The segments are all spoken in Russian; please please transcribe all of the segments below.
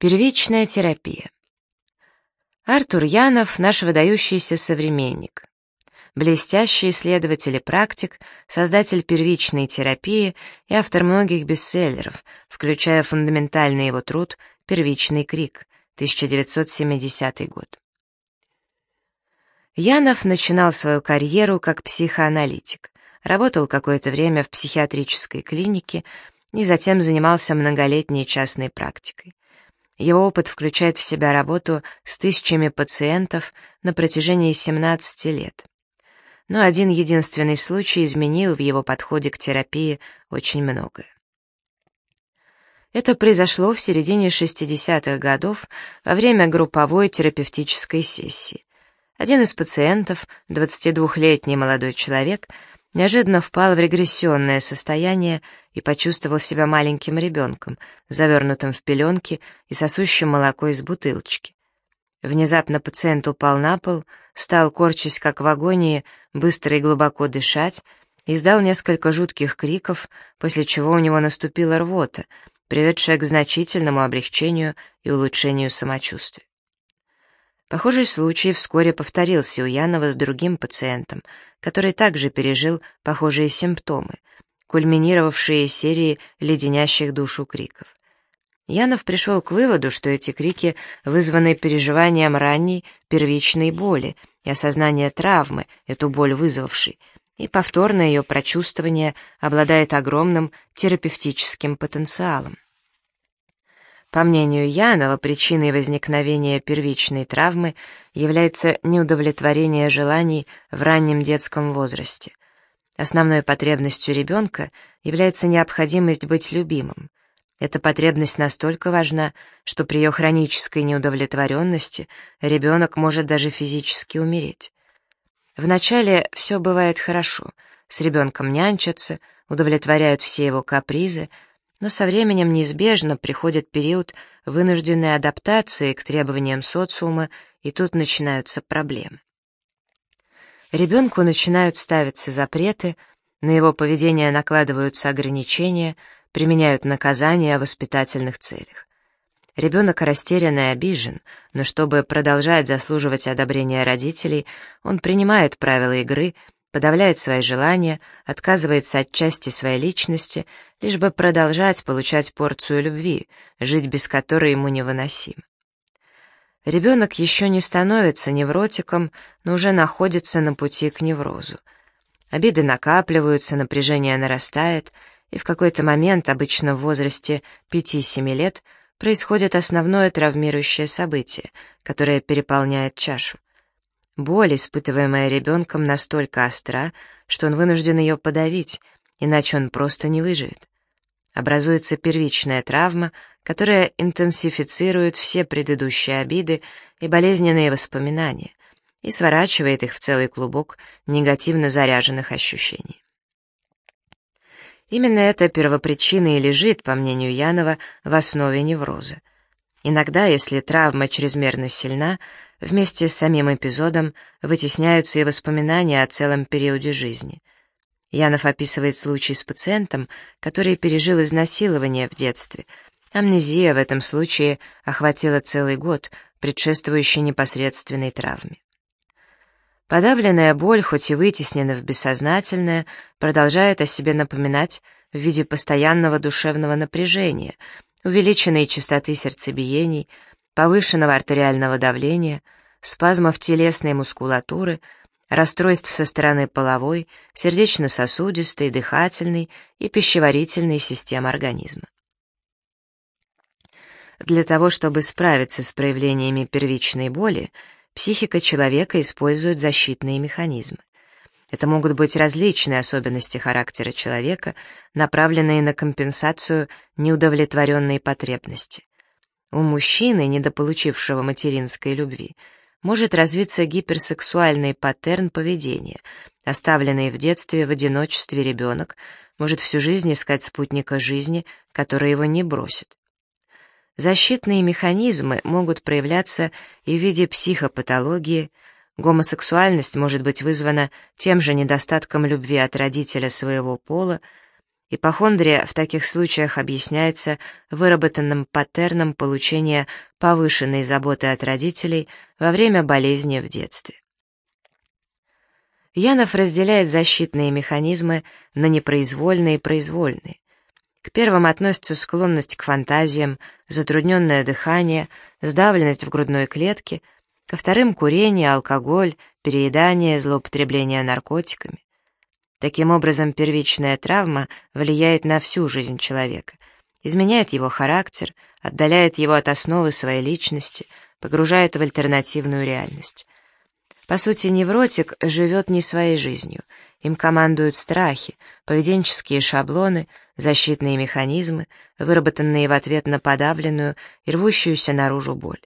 Первичная терапия. Артур Янов — наш выдающийся современник. Блестящий исследователь и практик, создатель первичной терапии и автор многих бестселлеров, включая фундаментальный его труд «Первичный крик» 1970 год. Янов начинал свою карьеру как психоаналитик, работал какое-то время в психиатрической клинике и затем занимался многолетней частной практикой. Его опыт включает в себя работу с тысячами пациентов на протяжении 17 лет. Но один единственный случай изменил в его подходе к терапии очень многое. Это произошло в середине 60-х годов во время групповой терапевтической сессии. Один из пациентов, 22-летний молодой человек, неожиданно впал в регрессионное состояние и почувствовал себя маленьким ребенком, завернутым в пеленки и сосущим молоко из бутылочки. Внезапно пациент упал на пол, стал, корчась как в агонии, быстро и глубоко дышать, издал несколько жутких криков, после чего у него наступила рвота, приведшая к значительному облегчению и улучшению самочувствия. Похожий случай вскоре повторился у Янова с другим пациентом, который также пережил похожие симптомы, кульминировавшие серией леденящих душу криков. Янов пришел к выводу, что эти крики вызваны переживанием ранней первичной боли и осознания травмы, эту боль вызвавшей, и повторное ее прочувствование обладает огромным терапевтическим потенциалом. По мнению Янова, причиной возникновения первичной травмы является неудовлетворение желаний в раннем детском возрасте. Основной потребностью ребенка является необходимость быть любимым. Эта потребность настолько важна, что при ее хронической неудовлетворенности ребенок может даже физически умереть. Вначале все бывает хорошо, с ребенком нянчатся, удовлетворяют все его капризы, но со временем неизбежно приходит период вынужденной адаптации к требованиям социума, и тут начинаются проблемы. Ребенку начинают ставиться запреты, на его поведение накладываются ограничения, применяют наказания в воспитательных целях. Ребенок растерян и обижен, но чтобы продолжать заслуживать одобрения родителей, он принимает правила игры — подавляет свои желания, отказывается от части своей личности, лишь бы продолжать получать порцию любви, жить без которой ему невыносимо. Ребенок еще не становится невротиком, но уже находится на пути к неврозу. Обиды накапливаются, напряжение нарастает, и в какой-то момент, обычно в возрасте 5-7 лет, происходит основное травмирующее событие, которое переполняет чашу. Боль, испытываемая ребенком, настолько остра, что он вынужден ее подавить, иначе он просто не выживет. Образуется первичная травма, которая интенсифицирует все предыдущие обиды и болезненные воспоминания и сворачивает их в целый клубок негативно заряженных ощущений. Именно эта первопричина и лежит, по мнению Янова, в основе невроза. Иногда, если травма чрезмерно сильна, Вместе с самим эпизодом вытесняются и воспоминания о целом периоде жизни. Янов описывает случай с пациентом, который пережил изнасилование в детстве. Амнезия в этом случае охватила целый год, предшествующий непосредственной травме. Подавленная боль, хоть и вытеснена в бессознательное, продолжает о себе напоминать в виде постоянного душевного напряжения, увеличенной частоты сердцебиений, повышенного артериального давления, спазмов телесной мускулатуры, расстройств со стороны половой, сердечно-сосудистой, дыхательной и пищеварительной систем организма. Для того, чтобы справиться с проявлениями первичной боли, психика человека использует защитные механизмы. Это могут быть различные особенности характера человека, направленные на компенсацию неудовлетворенной потребности. У мужчины, недополучившего материнской любви, может развиться гиперсексуальный паттерн поведения. Оставленный в детстве в одиночестве ребенок может всю жизнь искать спутника жизни, который его не бросит. Защитные механизмы могут проявляться и в виде психопатологии, гомосексуальность может быть вызвана тем же недостатком любви от родителя своего пола, Ипохондрия в таких случаях объясняется выработанным паттерном получения повышенной заботы от родителей во время болезни в детстве. Янов разделяет защитные механизмы на непроизвольные и произвольные. К первым относятся склонность к фантазиям, затрудненное дыхание, сдавленность в грудной клетке, ко вторым — курение, алкоголь, переедание, злоупотребление наркотиками. Таким образом, первичная травма влияет на всю жизнь человека, изменяет его характер, отдаляет его от основы своей личности, погружает в альтернативную реальность. По сути, невротик живет не своей жизнью, им командуют страхи, поведенческие шаблоны, защитные механизмы, выработанные в ответ на подавленную и рвущуюся наружу боль.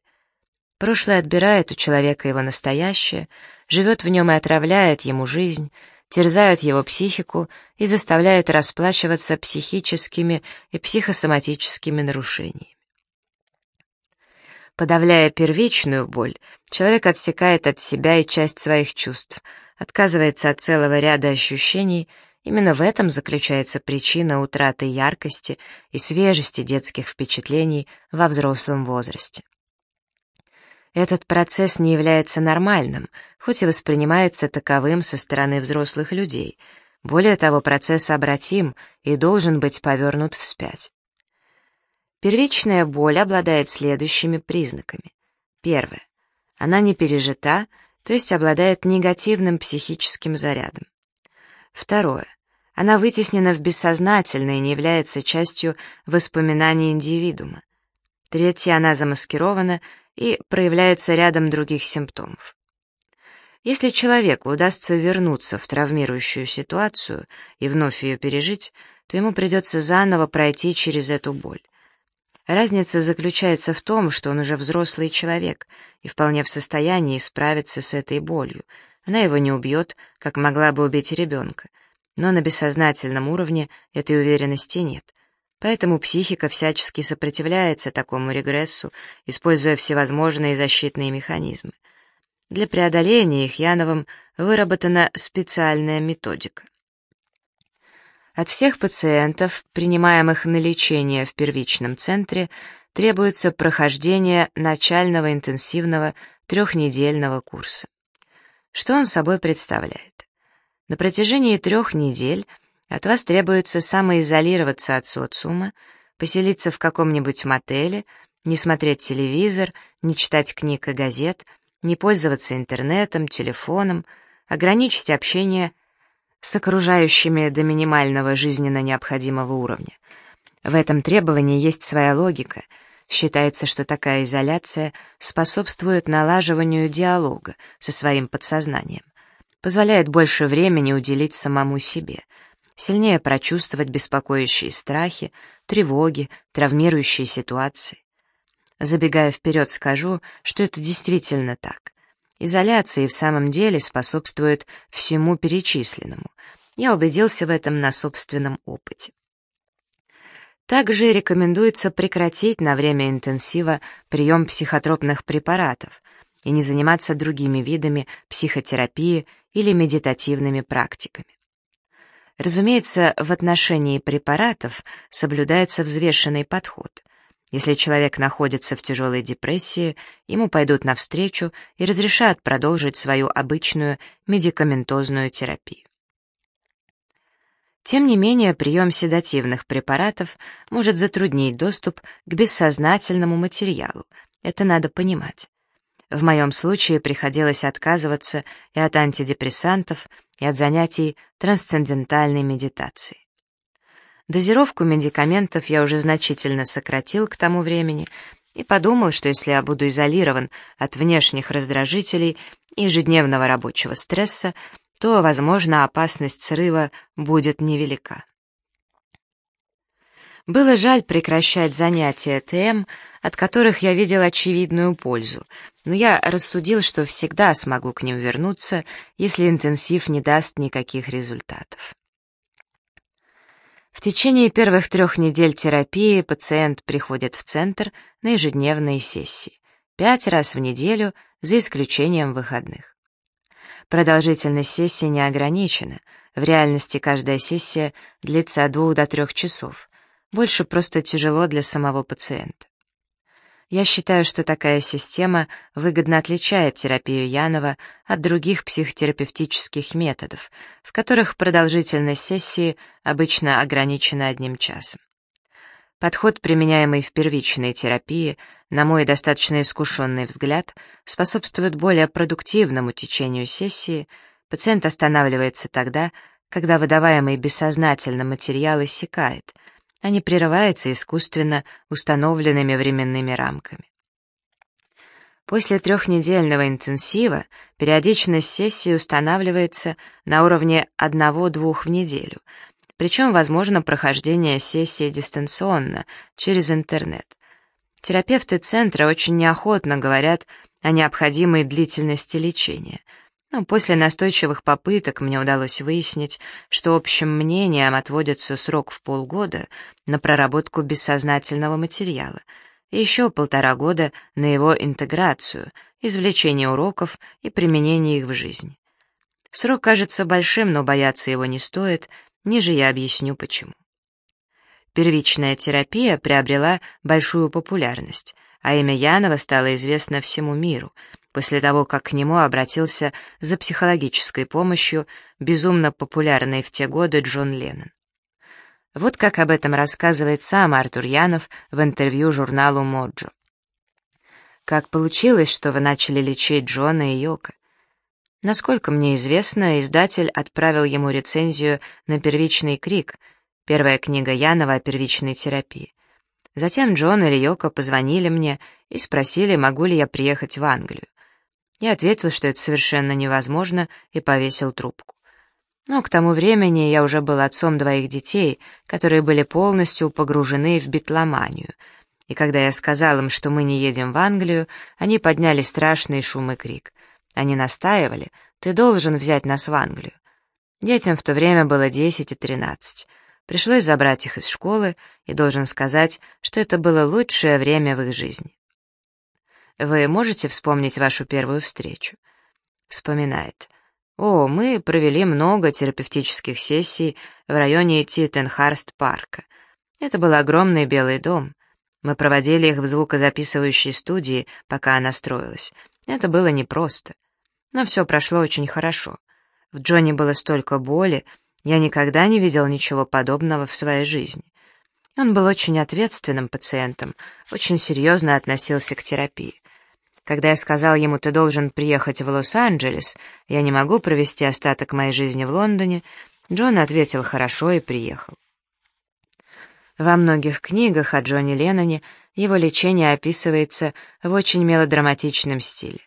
Прошлое отбирает у человека его настоящее, живет в нем и отравляет ему жизнь, терзают его психику и заставляют расплачиваться психическими и психосоматическими нарушениями. Подавляя первичную боль, человек отсекает от себя и часть своих чувств, отказывается от целого ряда ощущений, именно в этом заключается причина утраты яркости и свежести детских впечатлений во взрослом возрасте. Этот процесс не является нормальным, хоть и воспринимается таковым со стороны взрослых людей. Более того, процесс обратим и должен быть повернут вспять. Первичная боль обладает следующими признаками. Первое. Она не пережита, то есть обладает негативным психическим зарядом. Второе. Она вытеснена в бессознательное и не является частью воспоминаний индивидуума. Третье. Она замаскирована и проявляется рядом других симптомов. Если человеку удастся вернуться в травмирующую ситуацию и вновь ее пережить, то ему придется заново пройти через эту боль. Разница заключается в том, что он уже взрослый человек и вполне в состоянии справиться с этой болью. Она его не убьет, как могла бы убить ребенка. Но на бессознательном уровне этой уверенности нет — Поэтому психика всячески сопротивляется такому регрессу, используя всевозможные защитные механизмы. Для преодоления их Яновым выработана специальная методика. От всех пациентов, принимаемых на лечение в первичном центре, требуется прохождение начального интенсивного трехнедельного курса. Что он собой представляет? На протяжении трех недель – от вас требуется самоизолироваться от социума, поселиться в каком-нибудь мотеле, не смотреть телевизор, не читать книг и газет, не пользоваться интернетом, телефоном, ограничить общение с окружающими до минимального жизненно необходимого уровня. В этом требовании есть своя логика. Считается, что такая изоляция способствует налаживанию диалога со своим подсознанием, позволяет больше времени уделить самому себе — сильнее прочувствовать беспокоящие страхи, тревоги, травмирующие ситуации. Забегая вперед, скажу, что это действительно так. Изоляция и в самом деле способствует всему перечисленному. Я убедился в этом на собственном опыте. Также рекомендуется прекратить на время интенсива прием психотропных препаратов и не заниматься другими видами психотерапии или медитативными практиками. Разумеется, в отношении препаратов соблюдается взвешенный подход. Если человек находится в тяжелой депрессии, ему пойдут навстречу и разрешат продолжить свою обычную медикаментозную терапию. Тем не менее, прием седативных препаратов может затруднить доступ к бессознательному материалу. Это надо понимать. В моем случае приходилось отказываться и от антидепрессантов, и от занятий трансцендентальной медитацией. Дозировку медикаментов я уже значительно сократил к тому времени и подумал, что если я буду изолирован от внешних раздражителей и ежедневного рабочего стресса, то, возможно, опасность срыва будет невелика. Было жаль прекращать занятия ТМ, от которых я видел очевидную пользу, но я рассудил, что всегда смогу к ним вернуться, если интенсив не даст никаких результатов. В течение первых трех недель терапии пациент приходит в центр на ежедневные сессии, пять раз в неделю, за исключением выходных. Продолжительность сессии не ограничена. В реальности каждая сессия длится от двух до трех часов. Больше просто тяжело для самого пациента. Я считаю, что такая система выгодно отличает терапию Янова от других психотерапевтических методов, в которых продолжительность сессии обычно ограничена одним часом. Подход, применяемый в первичной терапии, на мой достаточно искушенный взгляд, способствует более продуктивному течению сессии, пациент останавливается тогда, когда выдаваемый бессознательно материал иссякает, а не прерывается искусственно установленными временными рамками. После трехнедельного интенсива периодичность сессии устанавливается на уровне 1-2 в неделю — причем возможно прохождение сессии дистанционно, через интернет. Терапевты центра очень неохотно говорят о необходимой длительности лечения, но после настойчивых попыток мне удалось выяснить, что общим мнением отводится срок в полгода на проработку бессознательного материала и еще полтора года на его интеграцию, извлечение уроков и применение их в жизни. Срок кажется большим, но бояться его не стоит — Ниже я объясню почему. Первичная терапия приобрела большую популярность, а имя Янова стало известно всему миру, после того, как к нему обратился за психологической помощью безумно популярный в те годы Джон Леннон. Вот как об этом рассказывает сам Артур Янов в интервью журналу «Моджо». «Как получилось, что вы начали лечить Джона и Йока? Насколько мне известно, издатель отправил ему рецензию на «Первичный крик», первая книга Янова о первичной терапии. Затем Джон или Йоко позвонили мне и спросили, могу ли я приехать в Англию. Я ответил, что это совершенно невозможно, и повесил трубку. Но к тому времени я уже был отцом двоих детей, которые были полностью погружены в битломанию. И когда я сказал им, что мы не едем в Англию, они подняли страшный шум и крик — они настаивали, ты должен взять нас в Англию. Детям в то время было 10 и 13. Пришлось забрать их из школы, и должен сказать, что это было лучшее время в их жизни. Вы можете вспомнить вашу первую встречу? Вспоминает. О, мы провели много терапевтических сессий в районе Титтенхарст-парка. Это был огромный белый дом. Мы проводили их в звукозаписывающей студии, пока она строилась. Это было непросто. Но все прошло очень хорошо. В Джонни было столько боли, я никогда не видел ничего подобного в своей жизни. Он был очень ответственным пациентом, очень серьезно относился к терапии. Когда я сказал ему, ты должен приехать в Лос-Анджелес, я не могу провести остаток моей жизни в Лондоне, Джон ответил хорошо и приехал. Во многих книгах о Джонни Ленноне его лечение описывается в очень мелодраматичном стиле.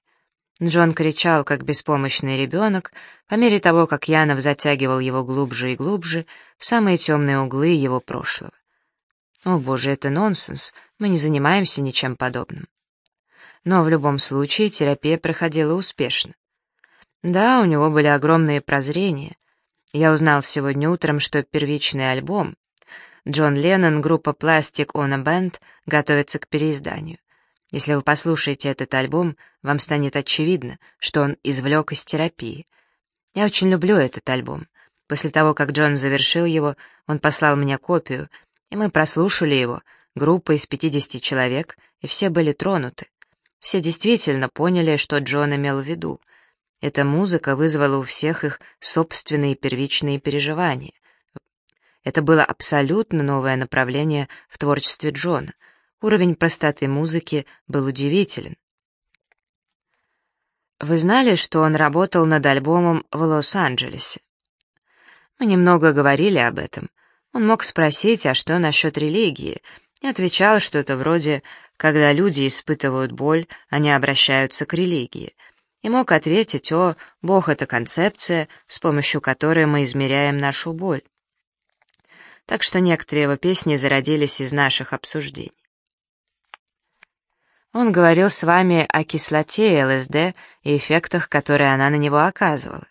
Джон кричал, как беспомощный ребенок, по мере того, как Янов затягивал его глубже и глубже в самые темные углы его прошлого. О боже, это нонсенс, мы не занимаемся ничем подобным. Но в любом случае терапия проходила успешно. Да, у него были огромные прозрения. Я узнал сегодня утром, что первичный альбом Джон Леннон, группа Plastic on a Band готовится к переизданию. Если вы послушаете этот альбом, вам станет очевидно, что он извлек из терапии. Я очень люблю этот альбом. После того, как Джон завершил его, он послал мне копию, и мы прослушали его, группа из 50 человек, и все были тронуты. Все действительно поняли, что Джон имел в виду. Эта музыка вызвала у всех их собственные первичные переживания. Это было абсолютно новое направление в творчестве Джона — Уровень простоты музыки был удивителен. Вы знали, что он работал над альбомом в Лос-Анджелесе? Мы немного говорили об этом. Он мог спросить, а что насчет религии, и отвечал, что это вроде «когда люди испытывают боль, они обращаются к религии», и мог ответить «О, Бог — это концепция, с помощью которой мы измеряем нашу боль». Так что некоторые его песни зародились из наших обсуждений. Он говорил с вами о кислоте ЛСД и эффектах, которые она на него оказывала.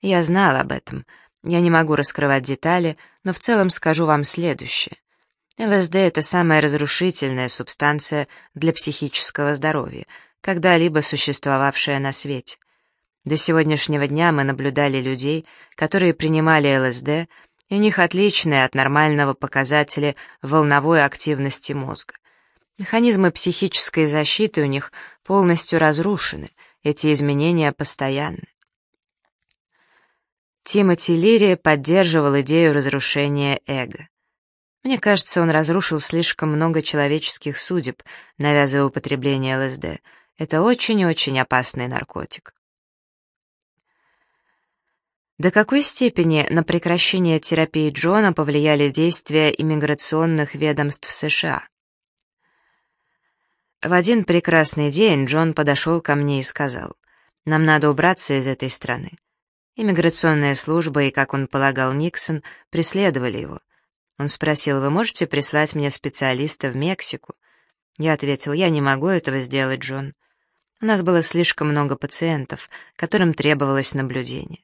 Я знал об этом. Я не могу раскрывать детали, но в целом скажу вам следующее. ЛСД — это самая разрушительная субстанция для психического здоровья, когда-либо существовавшая на свете. До сегодняшнего дня мы наблюдали людей, которые принимали ЛСД, и у них отличные от нормального показатели волновой активности мозга. Механизмы психической защиты у них полностью разрушены, эти изменения постоянны. Тимоти Лири поддерживал идею разрушения эго. Мне кажется, он разрушил слишком много человеческих судеб, навязывая употребление ЛСД. Это очень-очень опасный наркотик. До какой степени на прекращение терапии Джона повлияли действия иммиграционных ведомств США? В один прекрасный день Джон подошел ко мне и сказал, «Нам надо убраться из этой страны». Иммиграционная служба и, как он полагал, Никсон преследовали его. Он спросил, «Вы можете прислать мне специалиста в Мексику?» Я ответил, «Я не могу этого сделать, Джон». У нас было слишком много пациентов, которым требовалось наблюдение.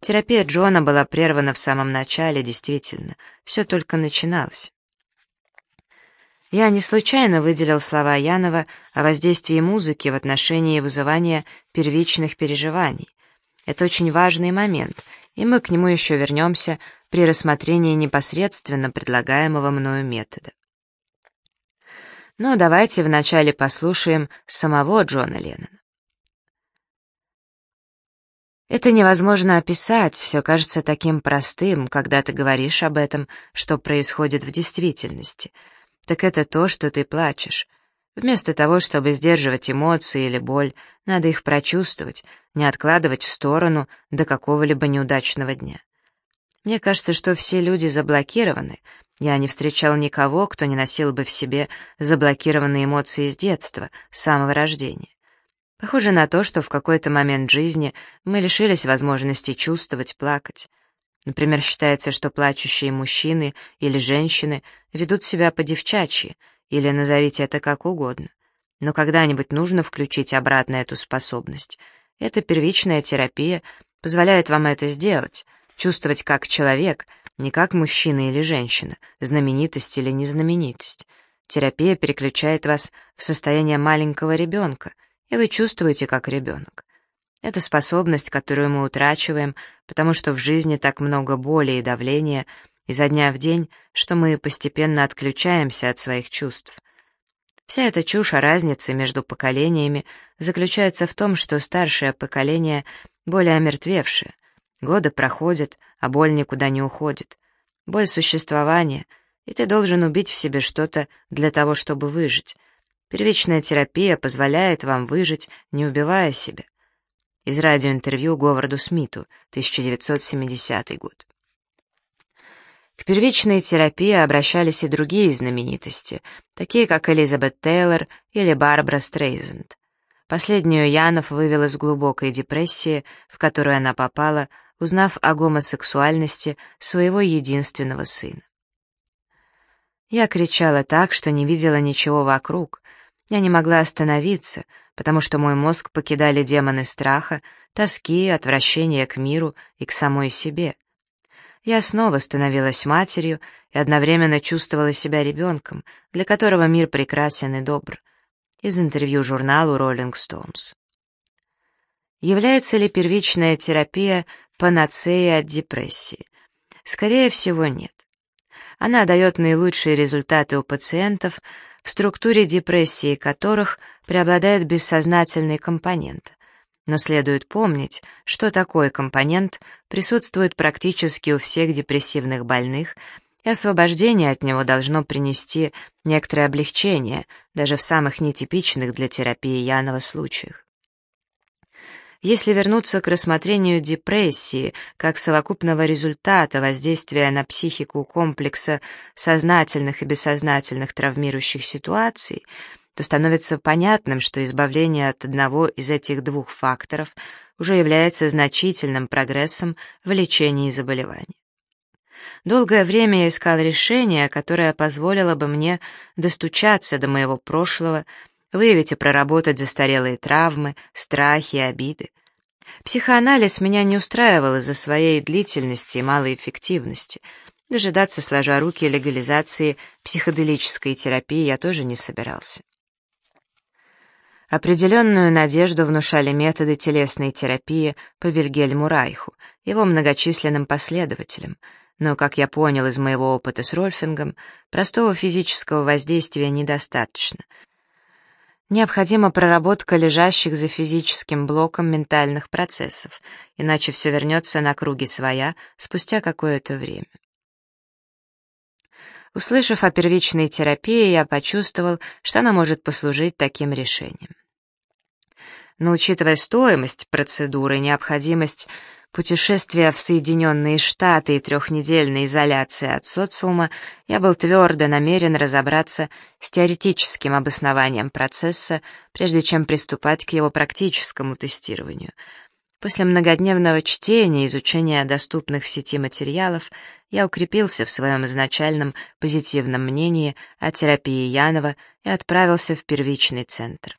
Терапия Джона была прервана в самом начале, действительно, все только начиналось. Я не случайно выделил слова Янова о воздействии музыки в отношении вызывания первичных переживаний. Это очень важный момент, и мы к нему еще вернемся при рассмотрении непосредственно предлагаемого мною метода. Но давайте вначале послушаем самого Джона Леннона. Это невозможно описать, все кажется таким простым, когда ты говоришь об этом, что происходит в действительности. Так это то, что ты плачешь. Вместо того, чтобы сдерживать эмоции или боль, надо их прочувствовать, не откладывать в сторону до какого-либо неудачного дня. Мне кажется, что все люди заблокированы. Я не встречал никого, кто не носил бы в себе заблокированные эмоции с детства, с самого рождения. Похоже на то, что в какой-то момент жизни мы лишились возможности чувствовать, плакать. Например, считается, что плачущие мужчины или женщины ведут себя по-девчачьи, или назовите это как угодно. Но когда-нибудь нужно включить обратно эту способность. Эта первичная терапия позволяет вам это сделать, чувствовать как человек, не как мужчина или женщина, знаменитость или незнаменитость. Терапия переключает вас в состояние маленького ребенка — и вы чувствуете, как ребенок. Это способность, которую мы утрачиваем, потому что в жизни так много боли и давления изо дня в день, что мы постепенно отключаемся от своих чувств. Вся эта чушь о разнице между поколениями заключается в том, что старшее поколение более омертвевшее. Годы проходят, а боль никуда не уходит. Боль существования, и ты должен убить в себе что-то для того, чтобы выжить. Первичная терапия позволяет вам выжить, не убивая себя. Из радиоинтервью Говарду Смиту, 1970 год. К первичной терапии обращались и другие знаменитости, такие как Элизабет Тейлор или Барбара Стрейзенд. Последнюю Янов вывел из глубокой депрессии, в которую она попала, узнав о гомосексуальности своего единственного сына. Я кричала так, что не видела ничего вокруг, я не могла остановиться, потому что мой мозг покидали демоны страха, тоски, отвращения к миру и к самой себе. Я снова становилась матерью и одновременно чувствовала себя ребенком, для которого мир прекрасен и добр. Из интервью журналу Rolling Stones. Является ли первичная терапия панацеей от депрессии? Скорее всего, нет. Она дает наилучшие результаты у пациентов, в структуре депрессии которых преобладает бессознательный компонент. Но следует помнить, что такой компонент присутствует практически у всех депрессивных больных, и освобождение от него должно принести некоторое облегчение даже в самых нетипичных для терапии Янова случаях. Если вернуться к рассмотрению депрессии как совокупного результата воздействия на психику комплекса сознательных и бессознательных травмирующих ситуаций, то становится понятным, что избавление от одного из этих двух факторов уже является значительным прогрессом в лечении заболевания. Долгое время я искал решение, которое позволило бы мне достучаться до моего прошлого выявить и проработать застарелые травмы, страхи обиды. Психоанализ меня не устраивал из-за своей длительности и малой эффективности. Дожидаться, сложа руки, легализации психоделической терапии я тоже не собирался. Определенную надежду внушали методы телесной терапии по Вильгельму Райху, его многочисленным последователям, но, как я понял из моего опыта с Рольфингом, простого физического воздействия недостаточно. Необходима проработка лежащих за физическим блоком ментальных процессов, иначе все вернется на круги своя спустя какое-то время. Услышав о первичной терапии, я почувствовал, что она может послужить таким решением. Но учитывая стоимость процедуры, необходимость путешествия в Соединенные Штаты и трехнедельной изоляции от социума, я был твердо намерен разобраться с теоретическим обоснованием процесса, прежде чем приступать к его практическому тестированию — После многодневного чтения и изучения доступных в сети материалов я укрепился в своем изначальном позитивном мнении о терапии Янова и отправился в первичный центр.